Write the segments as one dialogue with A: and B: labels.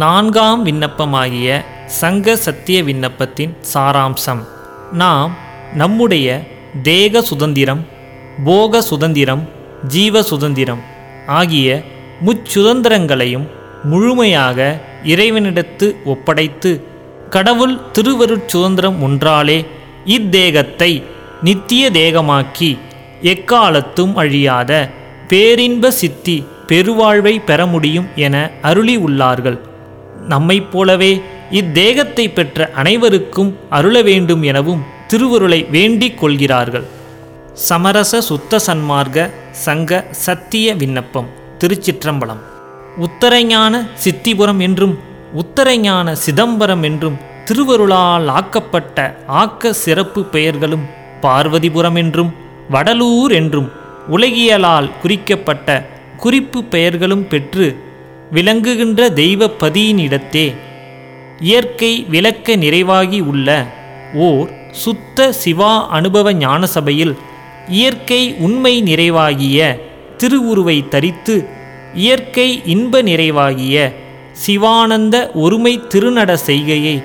A: நான்காம் விண்ணப்பமாகிய சங்க சத்திய விண்ணப்பத்தின் சாராம்சம். நாம் நம்முடைய தேக சுதந்திரம் போக சுதந்திரம் ஜீவ சுதந்திரம் ஆகிய முச்சுதந்திரங்களையும் முழுமையாக இறைவனிடத்து ஒப்படைத்து கடவுள் திருவருட் சுதந்திரம் ஒன்றாலே இத்தேகத்தை நித்திய தேகமாக்கி எக்காலத்தும் அழியாத பேரின்ப சித்தி பெருவாழ்வை பெற முடியும் என அருளி உள்ளார்கள். நம்மைப் போலவே இத்தேகத்தை பெற்ற அனைவருக்கும் அருள வேண்டும் எனவும் திருவருளை வேண்டிக் கொள்கிறார்கள். சமரச சுத்த சன்மார்க்க சங்க சத்திய விண்ணப்பம் திருச்சிற்றம்பலம். உத்தரஞான சித்திபுரம் என்றும் உத்தரஞான சிதம்பரம் என்றும் திருவருளால் ஆக்கப்பட்ட ஆக்க சிறப்பு பெயர்களும் பார்வதிபுரம் என்றும் வடலூர் என்றும் உலகியலால் குறிக்கப்பட்ட குறிப்பு பெயர்களும் பெற்று விளங்குகின்ற தெய்வ பதியினிடத்தே இயற்கை விளக்க நிறைவாகி உள்ள ஓர் சுத்த சிவா அனுபவ ஞான சபையில் இயற்கை உண்மை நிறைவாகிய திருவுருவை தரித்து இயற்கை இன்ப நிறைவாகிய சிவானந்த ஒருமை திருநட செய்கையை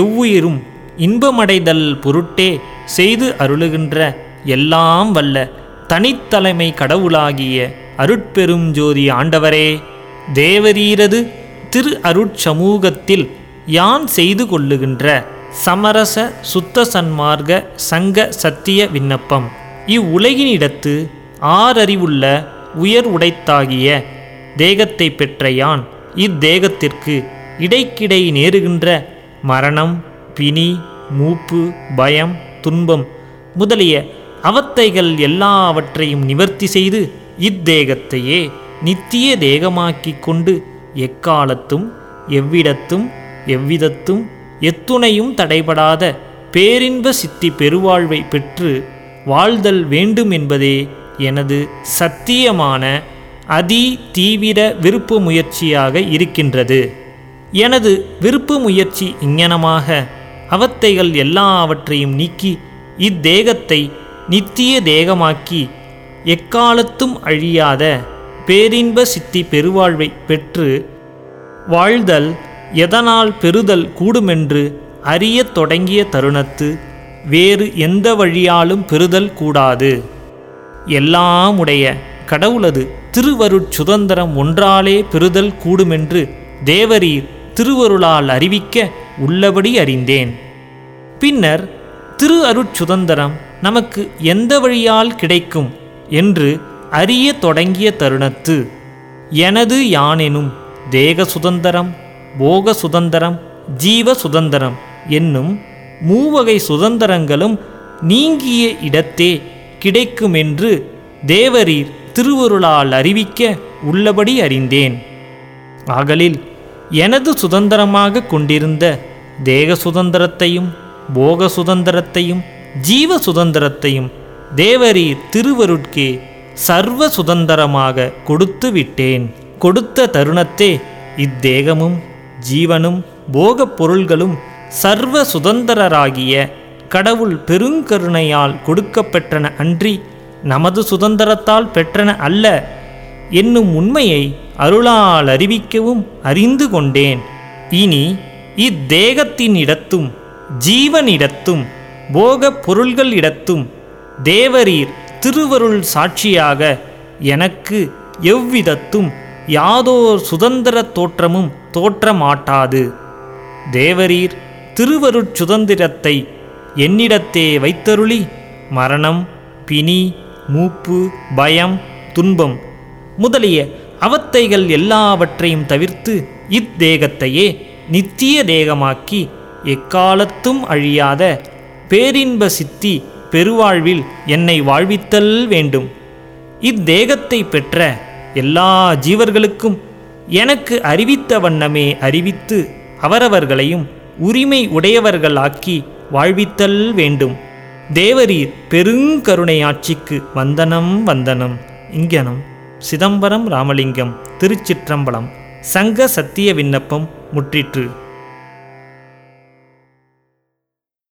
A: எவ்வுயிரும் இன்பமடைதல் பொருட்டே செய்து அருளுகின்ற எல்லாம் வல்ல தனித்தலைமை கடவுளாகிய அருட்பெரும் ஜோதி ஆண்டவரே. தேவரீரது திரு அருட்சமூகத்தில் யான் செய்து கொள்ளுகின்ற சமரச சுத்த சன்மார்க்க சங்க சத்திய விண்ணப்பம். இவ்வுலகினிடத்து ஆறறிவுள்ள உயர் உடைத்தாகிய தேகத்தை பெற்ற யான் இத்தேகத்திற்கு இடைக்கிடை நேருகின்ற மரணம் பிணி மூப்பு பயம் துன்பம் முதலிய அவத்தைகள் எல்லாவற்றையும் நிவர்த்தி செய்து இத்தேகத்தையே நித்திய தேகமாக்கிக் கொண்டு எக்காலத்தும் எவ்விடத்தும் எவ்விதத்தும் எத்துணையும் தடைபடாத பேரின்ப சித்தி பெருவாழ்வை பெற்று வாழ்தல் வேண்டும் என்பதே எனது சத்தியமான அதி தீவிர விருப்ப முயற்சியாக இருக்கின்றது. எனது விருப்ப முயற்சி இங்ஙனமாக அவத்தைகள் எல்லாவற்றையும் நீக்கி இத்தேகத்தை நித்திய தேகமாக்கி எக்காலத்தும் அழியாத பேரின்ப சித்தி பெருவாழ்வை பெற்று வாழ்தல் எதனால் பெறுதல் கூடுமென்று அறியத் தொடங்கிய தருணத்து வேறு எந்த வழியாலும் பெறுதல் கூடாது. எல்லாம் உடைய கடவுளது திருவருட் சுதந்திரம் ஒன்றாலே பெறுதல் கூடுமென்று தேவரீர் திருவருளால் அறிவிக்க உள்ளபடி அறிந்தேன். பின்னர் திரு அருட்சுதந்திரம் நமக்கு எந்த வழியால் கிடைக்கும் என்று அறிய தொடங்கிய தருணத்து. எனது யானெனும் தேக சுதந்திரம் போக சுதந்திரம் ஜீவ சுதந்திரம் என்னும் மூவகை சுதந்திரங்களும் நீங்கிய இடத்தே கிடைக்குமென்று தேவரீர் திருவருளால் அறிவிக்க உள்ளபடி அறிந்தேன். ஆகலில் எனது சுதந்திரமாக கொண்டிருந்த தேக சுதந்திரத்தையும் போக சுதந்திரத்தையும் ஜீவ சுதந்திரத்தையும் தேவரீர் திருவருட்கே சர்வ சுதந்திரமாக கொடுத்து விட்டேன். கொடுத்த தருணத்தே இத்தேகமும் ஜீவனும் போகப் பொருள்களும் சர்வ சுதந்திரராகிய கடவுள் பெருங்கருணையால் கொடுக்கப்பெற்றன அன்றி நமது சுதந்திரத்தால் பெற்றன அல்ல என்னும் உண்மையை அருளால் அறிவிக்கவும் அறிந்து கொண்டேன். இனி இத்தேகத்தின் இடத்தும் ஜீவனிடத்தும் போகப் பொருள்களிடத்தும் தேவரீர் திருவருள் சாட்சியாக எனக்கு எவ்விதத்தும் யாதோர் சுதந்திர தோற்றமும் தோற்றமாட்டாது. தேவரீர் திருவருட் சுதந்திரத்தை என்னிடத்தே வைத்தருளி மரணம் பிணி மூப்பு பயம் துன்பம் முதலிய அவத்தைகள் எல்லாவற்றையும் தவிர்த்து இத்தேகத்தையே நித்திய தேகமாக்கி எக்காலத்தும் அழியாத பேரின்ப சித்தி பெருவாழ்வில் என்னை வாழ்வித்தல் வேண்டும். இத்தேகத்தை பெற்ற எல்லா ஜீவர்களுக்கும் எனக்கு அறிவித்த வண்ணமே அறிவித்து அவரவர்களையும் உரிமை உடையவர்களாக்கி வாழ்வித்தல் வேண்டும். தேவரீர் பெருங்கருணையாட்சிக்கு வந்தனம் வந்தனம். இங்கனம் சிதம்பரம் ராமலிங்கம் திருச்சிற்றம்பலம் சங்க சத்திய விண்ணப்பம் முற்றிற்று.